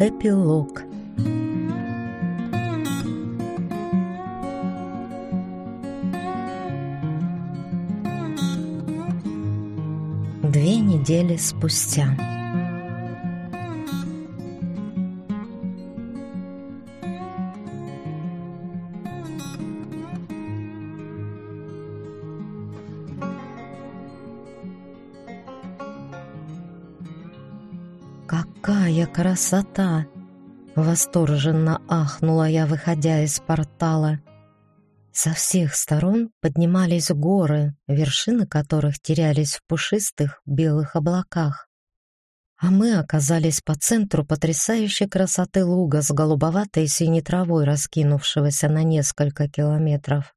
Эпилог. Две недели спустя красота!» Восторженно ахнула я, выходя из портала. Со всех сторон поднимались горы, вершины которых терялись в пушистых белых облаках. А мы оказались по центру потрясающей красоты луга с голубоватой синей травой, раскинувшегося на несколько километров.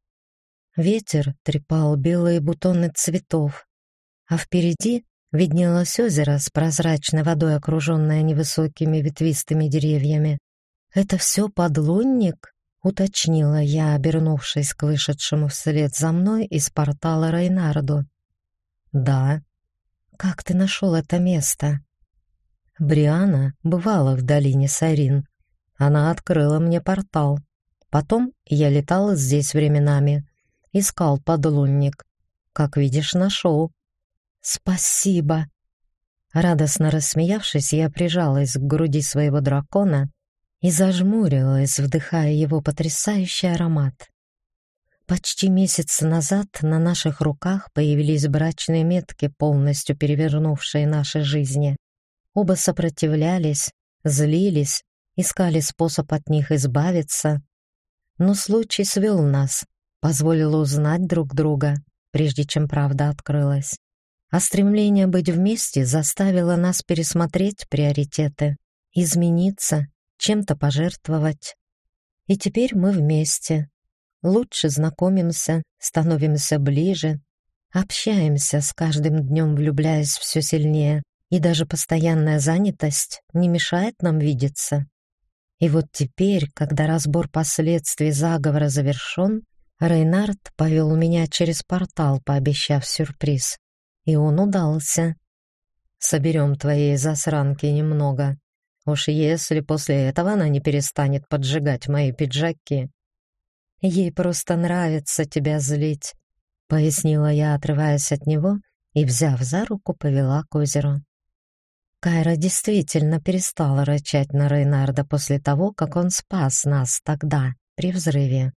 Ветер трепал белые бутоны цветов, а впереди виднелось озеро с прозрачной водой, окруженное невысокими ветвистыми деревьями. «Это все подлунник?» — уточнила я, обернувшись к вышедшему вслед за мной из портала Рейнарду. «Да». «Как ты нашел это место?» Бриана бывала в долине Сарин. Она открыла мне портал. Потом я летал здесь временами, искал подлунник. Как видишь, нашел. «Спасибо!» Радостно рассмеявшись, я прижалась к груди своего дракона и зажмурилась, вдыхая его потрясающий аромат. Почти месяц назад на наших руках появились брачные метки, полностью перевернувшие наши жизни. Оба сопротивлялись, злились, искали способ от них избавиться. Но случай свел нас, позволил узнать друг друга, прежде чем правда открылась а стремление быть вместе заставило нас пересмотреть приоритеты, измениться, чем-то пожертвовать. И теперь мы вместе. Лучше знакомимся, становимся ближе, общаемся с каждым днем, влюбляясь все сильнее, и даже постоянная занятость не мешает нам видеться. И вот теперь, когда разбор последствий заговора завершен, Рейнард повел меня через портал, пообещав сюрприз. И он удался. Соберем твоей засранки немного. Уж если после этого она не перестанет поджигать мои пиджаки. Ей просто нравится тебя злить, пояснила я, отрываясь от него и, взяв за руку, повела к озеру. Кайра действительно перестала рычать на Рейнарда после того, как он спас нас тогда, при взрыве.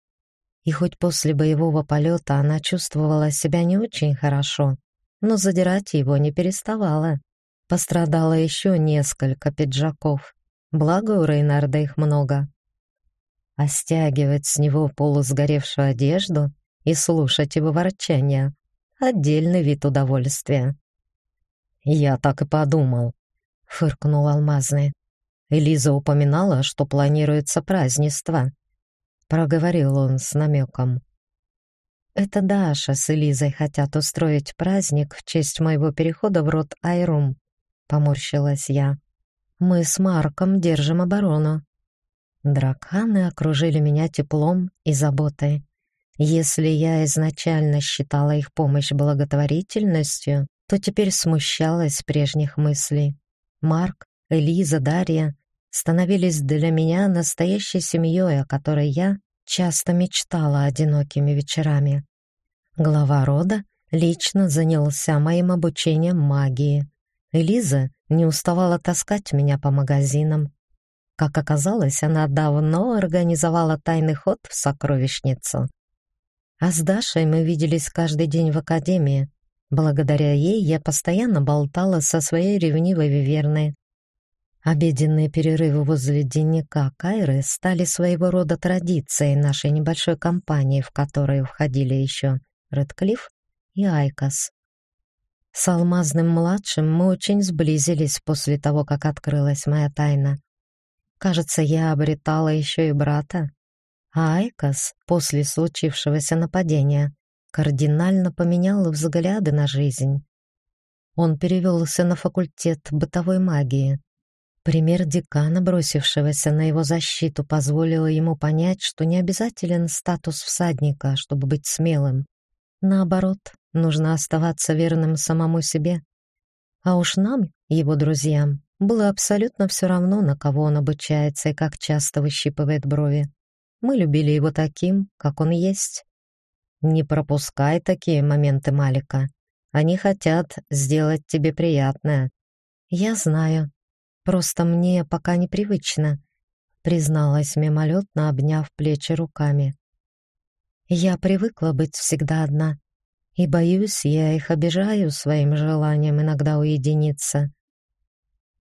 И хоть после боевого полета она чувствовала себя не очень хорошо, но задирать его не переставала. Пострадало еще несколько пиджаков, благо у Рейнарда их много. А стягивать с него полусгоревшую одежду и слушать его ворчание — отдельный вид удовольствия. «Я так и подумал», — фыркнул Алмазный. Элиза упоминала, что планируется празднество. Проговорил он с намеком. Это Даша с Элизой хотят устроить праздник в честь моего перехода в род Айрум, поморщилась я. Мы с Марком держим оборону. Драканы окружили меня теплом и заботой. Если я изначально считала их помощь благотворительностью, то теперь смущалась прежних мыслей. Марк, Элиза, Дарья становились для меня настоящей семьей, о которой я часто мечтала одинокими вечерами. Глава рода лично занялся моим обучением магии. Элиза не уставала таскать меня по магазинам. Как оказалось, она давно организовала тайный ход в сокровищницу. А с Дашей мы виделись каждый день в академии. Благодаря ей я постоянно болтала со своей ревнивой Виверной. Обеденные перерывы возле дневника Кайры стали своего рода традицией нашей небольшой компании, в которую входили еще Редклифф и Айкос. С Алмазным-младшим мы очень сблизились после того, как открылась моя тайна. Кажется, я обретала еще и брата. А Айкос, после случившегося нападения, кардинально поменял взгляды на жизнь. Он перевелся на факультет бытовой магии. Пример декана, бросившегося на его защиту, позволил ему понять, что не обязателен статус всадника, чтобы быть смелым. Наоборот, нужно оставаться верным самому себе. А уж нам, его друзьям, было абсолютно все равно, на кого он обучается и как часто выщипывает брови. Мы любили его таким, как он есть. Не пропускай такие моменты Малика. Они хотят сделать тебе приятное. Я знаю. Просто мне пока непривычно, призналась мимолетно, обняв плечи руками. Я привыкла быть всегда одна, и боюсь, я их обижаю своим желанием иногда уединиться.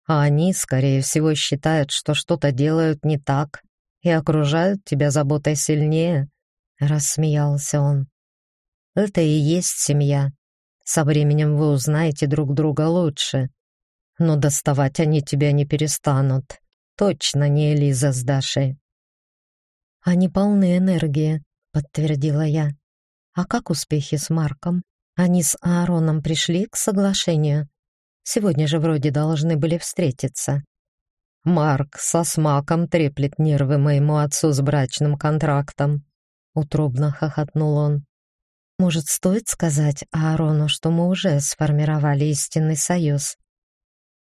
А они, скорее всего, считают, что что-то делают не так и окружают тебя заботой сильнее, рассмеялся он. Это и есть семья. Со временем вы узнаете друг друга лучше. Но доставать они тебя не перестанут. Точно не Элиза с Дашей. Они полны энергии, подтвердила я. А как успехи с Марком? Они с Аароном пришли к соглашению. Сегодня же вроде должны были встретиться. Марк со смаком треплет нервы моему отцу с брачным контрактом. Утробно хохотнул он. Может, стоит сказать Аарону, что мы уже сформировали истинный союз?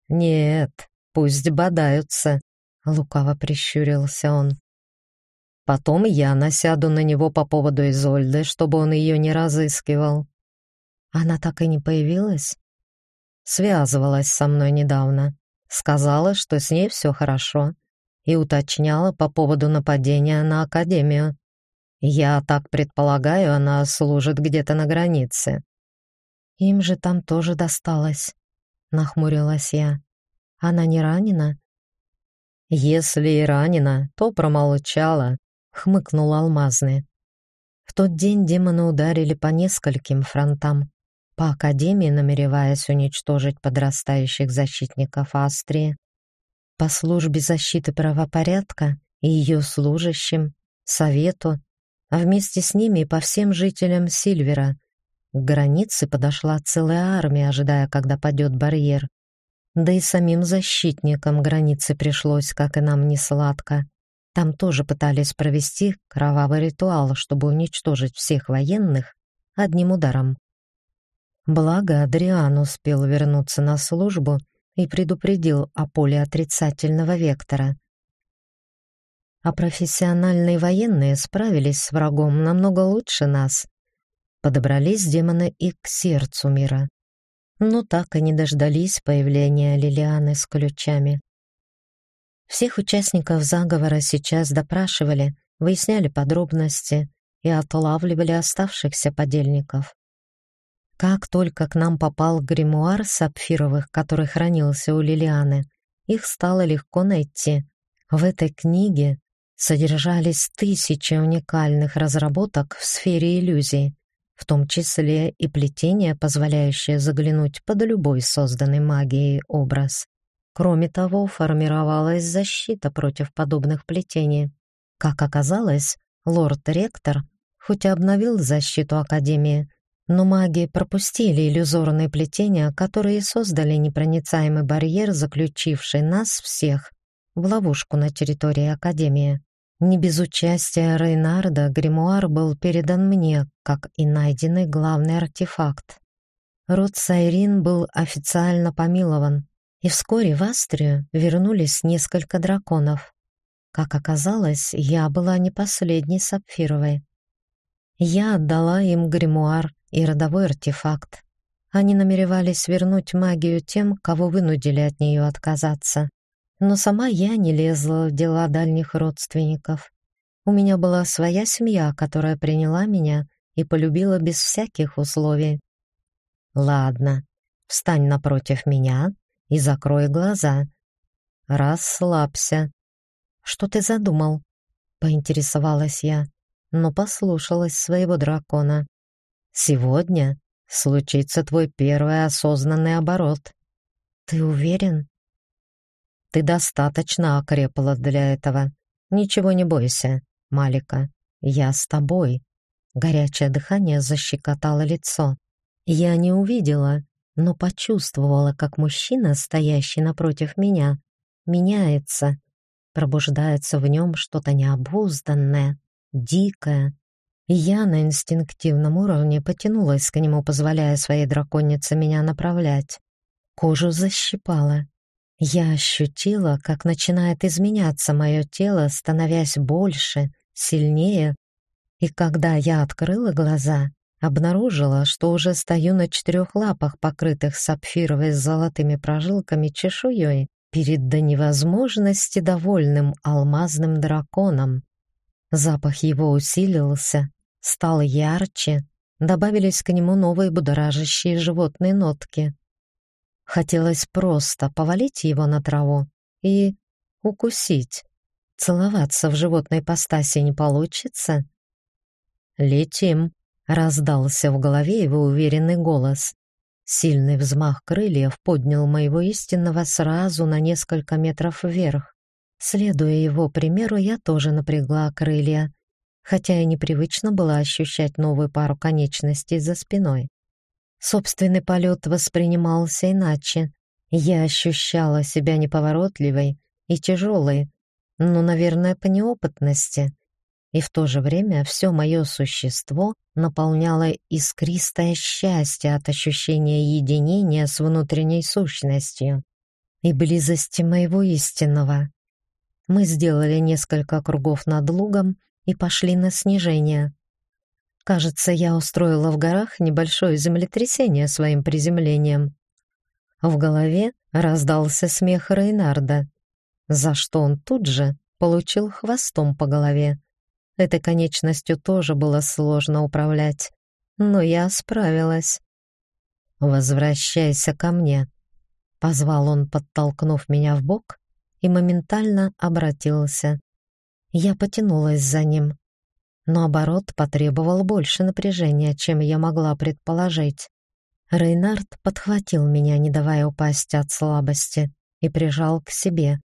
Нет, пусть бодаются, лукаво прищурился он. Потом я насяду на него по поводу Изольды, чтобы он ее не разыскивал. Она так и не появилась? Связывалась со мной недавно. Сказала, что с ней все хорошо. И уточняла по поводу нападения на Академию. Я так предполагаю, она служит где-то на границе. Им же там тоже досталось, нахмурилась я. Она не ранена? Если и ранена, то промолчала, хмыкнул Алмазный. В тот день демоны ударили по нескольким фронтам. По Академии, намереваясь уничтожить подрастающих защитников Австрии, по службе защиты правопорядка и ее служащим, совету, а вместе с ними и по всем жителям Сильвера. К границе подошла целая армия, ожидая, когда падет барьер. Да и самим защитникам границы пришлось, как и нам, несладко. Там тоже пытались провести кровавый ритуал, чтобы уничтожить всех военных одним ударом. Благо, Адриан успел вернуться на службу и предупредил о поле отрицательного вектора. А профессиональные военные справились с врагом намного лучше нас. Подобрались демоны и к сердцу мира. Но так и не дождались появления Лилианы с ключами. Всех участников заговора сейчас допрашивали, выясняли подробности и отлавливали оставшихся подельников. Как только к нам попал гримуар сапфировых, который хранился у Лилианы, их стало легко найти. В этой книге содержались тысячи уникальных разработок в сфере иллюзий, в том числе и плетение, позволяющее заглянуть под любой созданный магией образ. Кроме того, формировалась защита против подобных плетений. Как оказалось, лорд-ректор хоть и обновил защиту Академии, но маги пропустили иллюзорные плетения, которые создали непроницаемый барьер, заключивший нас всех в ловушку на территории Академии. Не без участия Рейнарда гримуар был передан мне, как и найденный главный артефакт. Род Сайрин был официально помилован, и вскоре в Астрию вернулись несколько драконов. Как оказалось, я была не последней сапфировой. Я отдала им гримуар и родовой артефакт. Они намеревались вернуть магию тем, кого вынудили от нее отказаться. Но сама я не лезла в дела дальних родственников. У меня была своя семья, которая приняла меня и полюбила без всяких условий. Ладно, встань напротив меня и закрой глаза. Расслабься. Что ты задумал? Поинтересовалась я, но послушалась своего дракона. Сегодня случится твой первый осознанный оборот. Ты уверен? Ты достаточно окрепла для этого. Ничего не бойся, Малика. Я с тобой. Горячее дыхание защекотало лицо. Я не увидела, но почувствовала, как мужчина, стоящий напротив меня, меняется, пробуждается в нем что-то необузданное, дикое. И я на инстинктивном уровне потянулась к нему, позволяя своей драконице меня направлять. Кожу защипала. Я ощутила, как начинает изменяться мое тело, становясь больше, сильнее, и когда я открыла глаза, обнаружила, что уже стою на четырех лапах, покрытых сапфировой с золотыми прожилками чешуей, перед до невозможности довольным алмазным драконом. Запах его усилился, стал ярче, добавились к нему новые будоражащие животные нотки. Хотелось просто повалить его на траву и укусить. Целоваться в животной постаси не получится. «Летим», — раздался в голове его уверенный голос. Сильный взмах крыльев поднял моего истинного сразу на несколько метров вверх. Следуя его примеру, я тоже напрягла крылья, хотя и непривычно было ощущать новую пару конечностей за спиной. Собственный полет воспринимался иначе. Я ощущала себя неповоротливой и тяжелой, но, наверное, по неопытности. И в то же время все мое существо наполняло искристое счастье от ощущения единения с внутренней сущностью и близости моего истинного. Мы сделали несколько кругов над лугом и пошли на снижение. Кажется, я устроила в горах небольшое землетрясение своим приземлением. В голове раздался смех Рейнарда, за что он тут же получил хвостом по голове. Этой конечностью тоже было сложно управлять, но я справилась. «Возвращайся ко мне», — позвал он, подтолкнув меня в бок, и моментально обратился. Я потянулась за ним но оборот потребовал больше напряжения, чем я могла предположить. Рейнард подхватил меня, не давая упасть от слабости, и прижал к себе.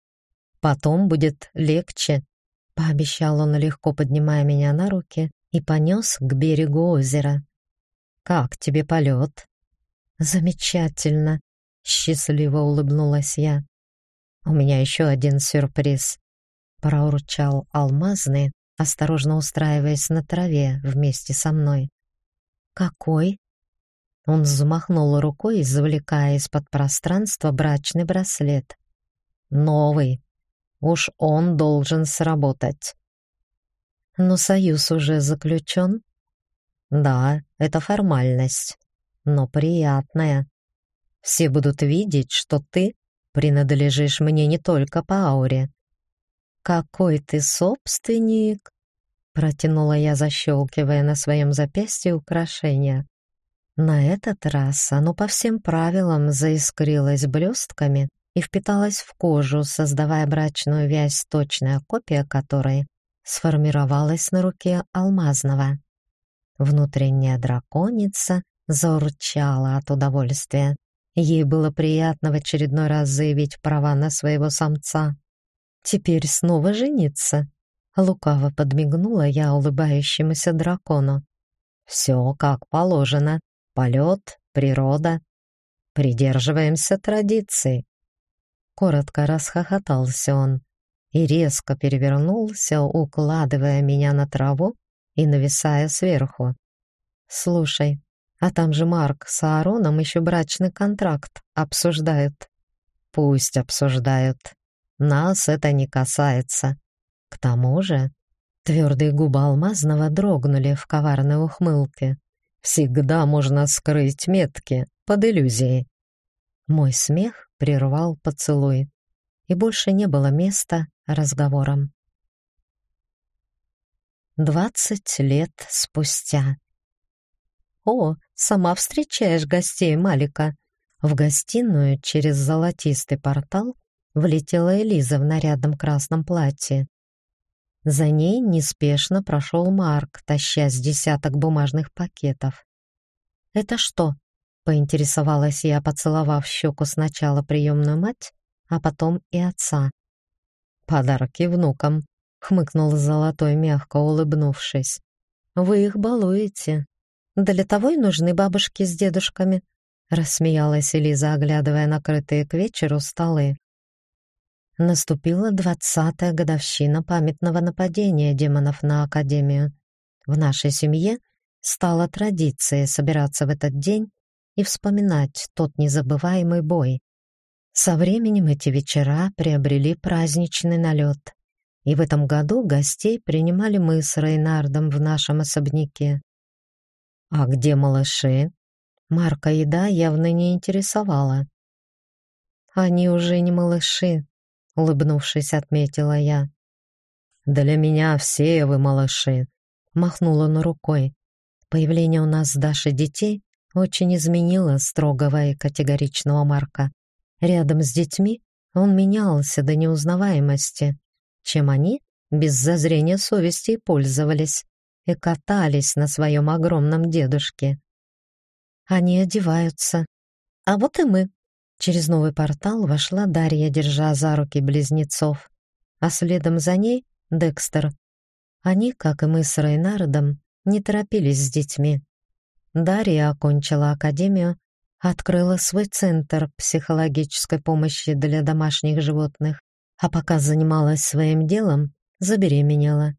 «Потом будет легче», — пообещал он, легко поднимая меня на руки и понес к берегу озера. «Как тебе полет?» «Замечательно», — счастливо улыбнулась я. «У меня еще один сюрприз», — проурчал алмазный, осторожно устраиваясь на траве вместе со мной. «Какой?» Он взмахнул рукой, извлекая из-под пространства брачный браслет. «Новый. Уж он должен сработать». «Но союз уже заключен?» «Да, это формальность, но приятная. Все будут видеть, что ты принадлежишь мне не только по ауре, «Какой ты собственник!» Протянула я, защелкивая на своем запястье украшение. На этот раз оно по всем правилам заискрилось блестками и впиталось в кожу, создавая брачную вязь, точная копия которой сформировалась на руке алмазного. Внутренняя драконица заурчала от удовольствия. Ей было приятно в очередной раз заявить права на своего самца. Теперь снова жениться. Лукаво подмигнула я улыбающемуся дракону. Все как положено. Полет, природа. Придерживаемся традиций. Коротко расхохотался он и резко перевернулся, укладывая меня на траву и нависая сверху. «Слушай, а там же Марк с Аароном еще брачный контракт обсуждают». «Пусть обсуждают», нас это не касается. К тому же, твердые губы Алмазного дрогнули в коварной ухмылке. Всегда можно скрыть метки под иллюзией. Мой смех прервал поцелуй, и больше не было места разговорам. Двадцать лет спустя. «О, сама встречаешь гостей Малика!» В гостиную через золотистый портал влетела Элиза в нарядном красном платье. За ней неспешно прошел Марк, таща с десяток бумажных пакетов. «Это что?» — поинтересовалась я, поцеловав щеку сначала приемную мать, а потом и отца. «Подарки внукам», — хмыкнул Золотой, мягко улыбнувшись. «Вы их балуете. Для того и нужны бабушки с дедушками», — рассмеялась Элиза, оглядывая накрытые к вечеру столы. Наступила двадцатая годовщина памятного нападения демонов на Академию. В нашей семье стала традицией собираться в этот день и вспоминать тот незабываемый бой. Со временем эти вечера приобрели праздничный налет, и в этом году гостей принимали мы с Рейнардом в нашем особняке. «А где малыши?» Марка еда явно не интересовала. «Они уже не малыши», — улыбнувшись, отметила я. «Для меня все вы малыши», — махнула на рукой. Появление у нас с Дашей детей очень изменило строгого и категоричного Марка. Рядом с детьми он менялся до неузнаваемости, чем они без зазрения совести пользовались и катались на своем огромном дедушке. Они одеваются. А вот и мы. Через новый портал вошла Дарья, держа за руки близнецов, а следом за ней — Декстер. Они, как и мы с Рейнардом, не торопились с детьми. Дарья окончила академию открыла свой центр психологической помощи для домашних животных, а пока занималась своим делом, забеременела.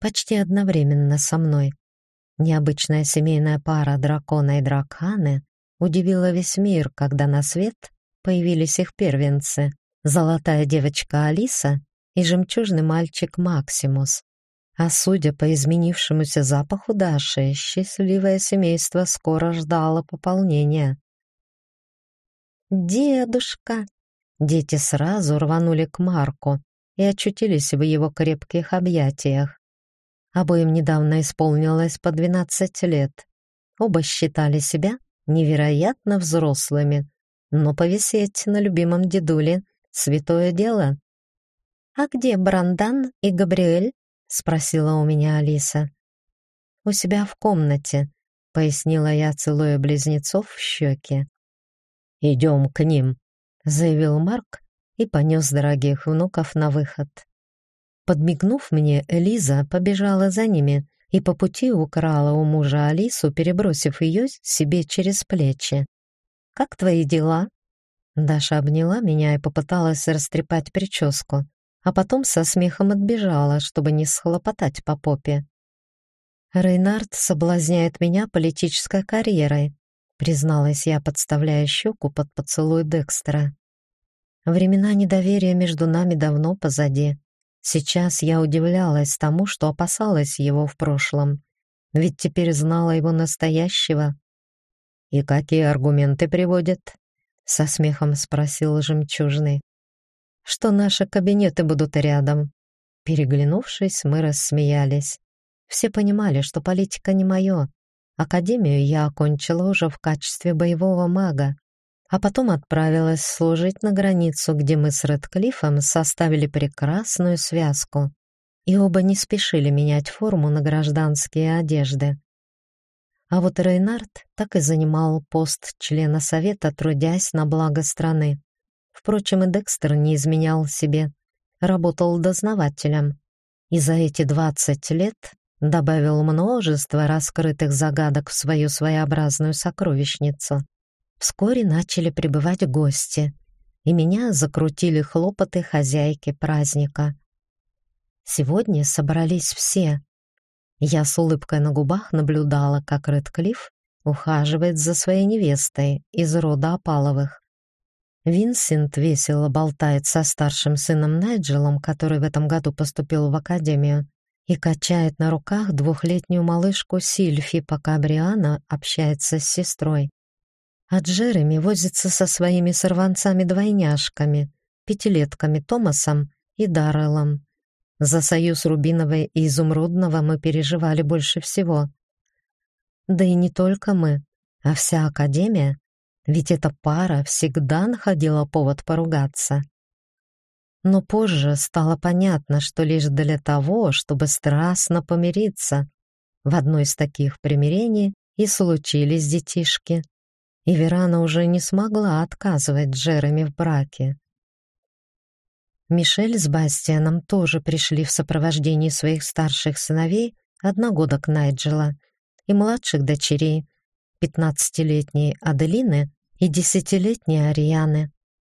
Почти одновременно со мной. Необычная семейная пара дракона и драканы удивила весь мир, когда на свет появились их первенцы — золотая девочка Алиса и жемчужный мальчик Максимус. А судя по изменившемуся запаху Даши, счастливое семейство скоро ждало пополнения. «Дедушка!» Дети сразу рванули к Марку и очутились в его крепких объятиях. Обоим недавно исполнилось по 12 лет. Оба считали себя невероятно взрослыми, но повисеть на любимом дедуле — святое дело. «А где Брандан и Габриэль?» — спросила у меня Алиса. «У себя в комнате», — пояснила я, целуя близнецов в щеки. «Идем к ним», — заявил Марк и понес дорогих внуков на выход. Подмигнув мне, Элиза побежала за ними и по пути украла у мужа Алису, перебросив ее себе через плечи. «Как твои дела?» Даша обняла меня и попыталась растрепать прическу, а потом со смехом отбежала, чтобы не схлопотать по попе. Рейнард соблазняет меня политической карьерой, призналась я, подставляя щеку под поцелуй Декстера. Времена недоверия между нами давно позади. Сейчас я удивлялась тому, что опасалась его в прошлом, ведь теперь знала его настоящего. «И какие аргументы приводят?» — со смехом спросил жемчужный. «Что наши кабинеты будут рядом». Переглянувшись, мы рассмеялись. Все понимали, что политика не мое, Академию я окончила уже в качестве боевого мага, а потом отправилась служить на границу, где мы с Редклиффом составили прекрасную связку, и оба не спешили менять форму на гражданские одежды. А вот Рейнард так и занимал пост члена совета, трудясь на благо страны. Впрочем, и Декстер не изменял себе, работал дознавателем. И за эти двадцать лет добавил множество раскрытых загадок в свою своеобразную сокровищницу. Вскоре начали прибывать гости, и меня закрутили хлопоты хозяйки праздника. Сегодня собрались все. Я с улыбкой на губах наблюдала, как Редклифф ухаживает за своей невестой из рода Опаловых. Винсент весело болтает со старшим сыном Найджелом, который в этом году поступил в академию и качает на руках двухлетнюю малышку Сильфи, пока Бриана общается с сестрой. А Джереми возится со своими сорванцами-двойняшками, пятилетками Томасом и Дарреллом. За союз Рубиновой и Изумрудного мы переживали больше всего. Да и не только мы, а вся Академия, ведь эта пара всегда находила повод поругаться. Но позже стало понятно, что лишь для того, чтобы страстно помириться. В одной из таких примирений и случились детишки. И Верана уже не смогла отказывать Джереми в браке. Мишель с Бастианом тоже пришли в сопровождении своих старших сыновей, одногодок Найджела, и младших дочерей, пятнадцатилетней Аделины и десятилетней Арианы.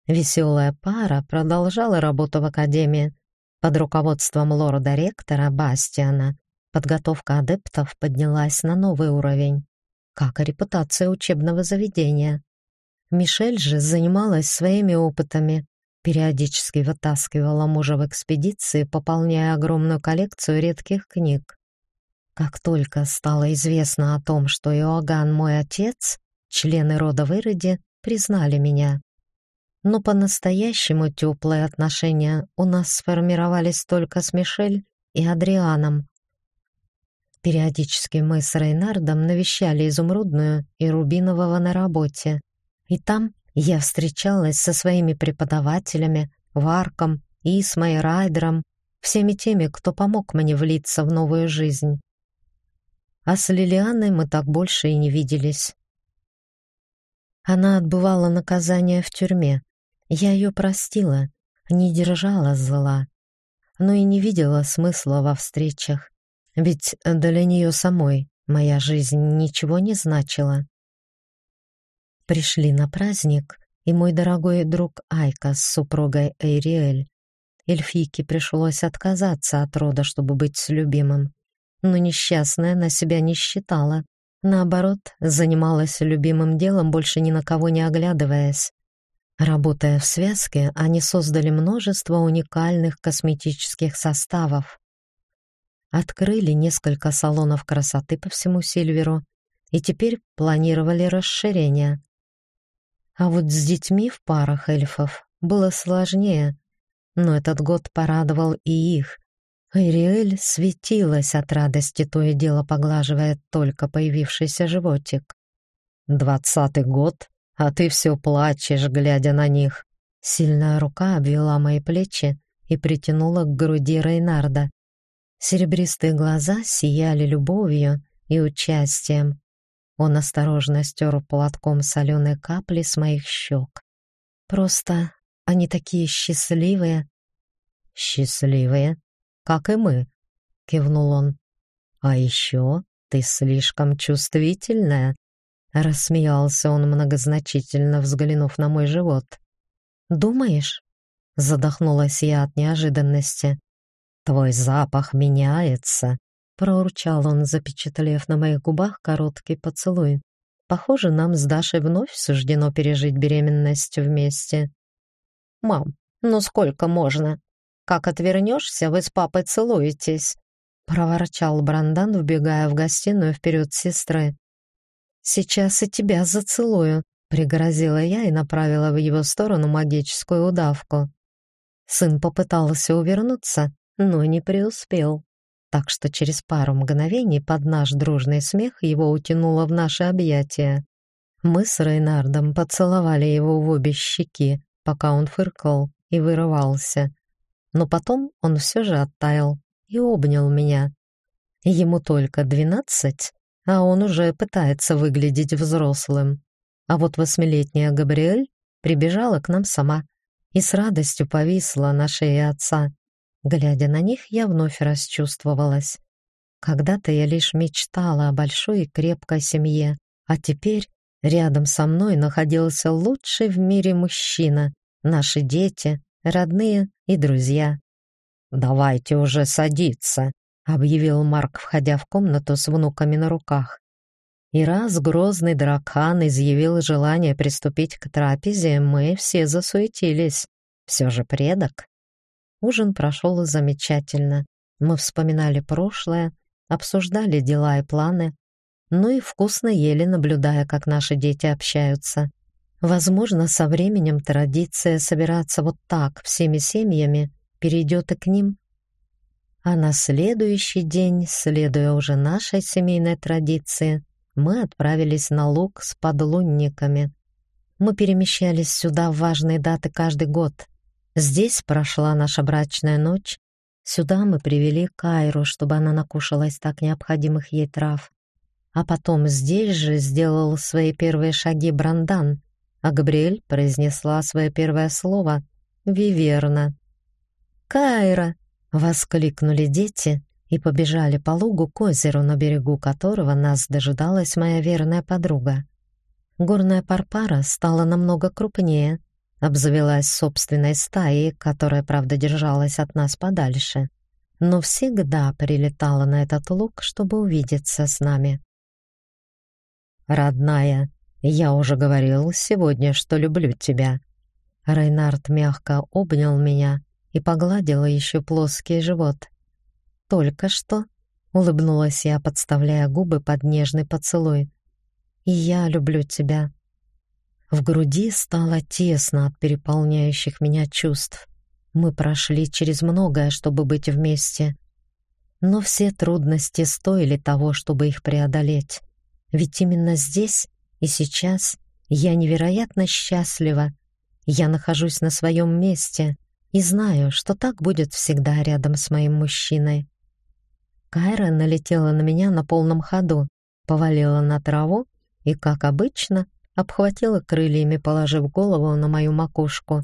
Веселая пара продолжала работу в академии. Под руководством лорда-ректора Бастиана подготовка адептов поднялась на новый уровень, как и репутация учебного заведения. Мишель же занималась своими опытами, периодически вытаскивала мужа в экспедиции, пополняя огромную коллекцию редких книг. Как только стало известно о том, что Иоганн мой отец, члены рода Выроди признали меня. Но по-настоящему теплые отношения у нас сформировались только с Мишель и Адрианом. Периодически мы с Рейнардом навещали Изумрудную и Рубинового на работе. И там я встречалась со своими преподавателями, Варком, Исмой, Райдером, всеми теми, кто помог мне влиться в новую жизнь. А с Лилианой мы так больше и не виделись. Она отбывала наказание в тюрьме. Я ее простила, не держала зла, но и не видела смысла во встречах, ведь для нее самой моя жизнь ничего не значила. Пришли на праздник, и мой дорогой друг Айка с супругой Эйриэль. Эльфийке пришлось отказаться от рода, чтобы быть с любимым. Но несчастная на себя не считала. Наоборот, занималась любимым делом, больше ни на кого не оглядываясь. Работая в связке, они создали множество уникальных косметических составов. Открыли несколько салонов красоты по всему Сильверу и теперь планировали расширение. А вот с детьми в парах эльфов было сложнее, но этот год порадовал и их. Ириэль светилась от радости, то и дело поглаживая только появившийся животик. «Двадцатый год, а ты все плачешь, глядя на них». Сильная рука обвела мои плечи и притянула к груди Рейнарда. Серебристые глаза сияли любовью и участием, он осторожно стер платком соленые капли с моих щек. Просто они такие счастливые. Счастливые, как и мы, кивнул он. А еще ты слишком чувствительная, рассмеялся он многозначительно, взглянув на мой живот. Думаешь? задохнулась я от неожиданности. Твой запах меняется, Проурчал он, запечатлев на моих губах короткий поцелуй. Похоже, нам с Дашей вновь суждено пережить беременность вместе. «Мам, ну сколько можно? Как отвернешься, вы с папой целуетесь?» проворчал Брандан, вбегая в гостиную вперед сестры. «Сейчас и тебя зацелую», — пригрозила я и направила в его сторону магическую удавку. Сын попытался увернуться, но не преуспел так что через пару мгновений под наш дружный смех его утянуло в наши объятия. Мы с Рейнардом поцеловали его в обе щеки, пока он фыркал и вырывался. Но потом он все же оттаял и обнял меня. Ему только двенадцать, а он уже пытается выглядеть взрослым. А вот восьмилетняя Габриэль прибежала к нам сама и с радостью повисла на шее отца. Глядя на них, я вновь расчувствовалась. Когда-то я лишь мечтала о большой и крепкой семье, а теперь рядом со мной находился лучший в мире мужчина, наши дети, родные и друзья. «Давайте уже садиться», — объявил Марк, входя в комнату с внуками на руках. И раз грозный дракон изъявил желание приступить к трапезе, мы все засуетились. Все же предок. Ужин прошел замечательно. Мы вспоминали прошлое, обсуждали дела и планы, ну и вкусно ели, наблюдая, как наши дети общаются. Возможно, со временем традиция собираться вот так всеми семьями перейдет и к ним. А на следующий день, следуя уже нашей семейной традиции, мы отправились на луг с подлунниками. Мы перемещались сюда в важные даты каждый год — Здесь прошла наша брачная ночь. Сюда мы привели Кайру, чтобы она накушалась так необходимых ей трав. А потом здесь же сделал свои первые шаги Брандан, а Габриэль произнесла свое первое слово «Виверна». «Кайра!» — воскликнули дети и побежали по лугу к озеру, на берегу которого нас дожидалась моя верная подруга. Горная парпара стала намного крупнее, обзавелась собственной стаей, которая, правда, держалась от нас подальше, но всегда прилетала на этот луг, чтобы увидеться с нами. «Родная, «Я уже говорил сегодня, что люблю тебя». Рейнард мягко обнял меня и погладил еще плоский живот. «Только что?» — улыбнулась я, подставляя губы под нежный поцелуй. «И я люблю тебя». В груди стало тесно от переполняющих меня чувств. Мы прошли через многое, чтобы быть вместе. Но все трудности стоили того, чтобы их преодолеть. Ведь именно здесь и сейчас я невероятно счастлива. Я нахожусь на своем месте и знаю, что так будет всегда рядом с моим мужчиной. Кайра налетела на меня на полном ходу, повалила на траву и, как обычно, обхватила крыльями, положив голову на мою макушку.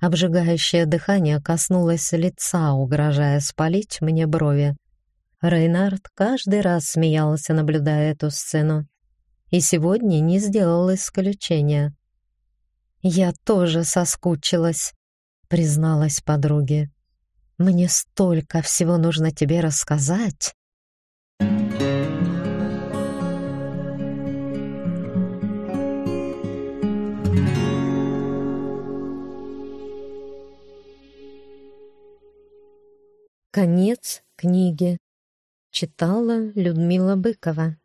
Обжигающее дыхание коснулось лица, угрожая спалить мне брови. Рейнард каждый раз смеялся, наблюдая эту сцену, и сегодня не сделал исключения. «Я тоже соскучилась», — призналась подруге. «Мне столько всего нужно тебе рассказать». Конец книги. Читала Людмила Быкова.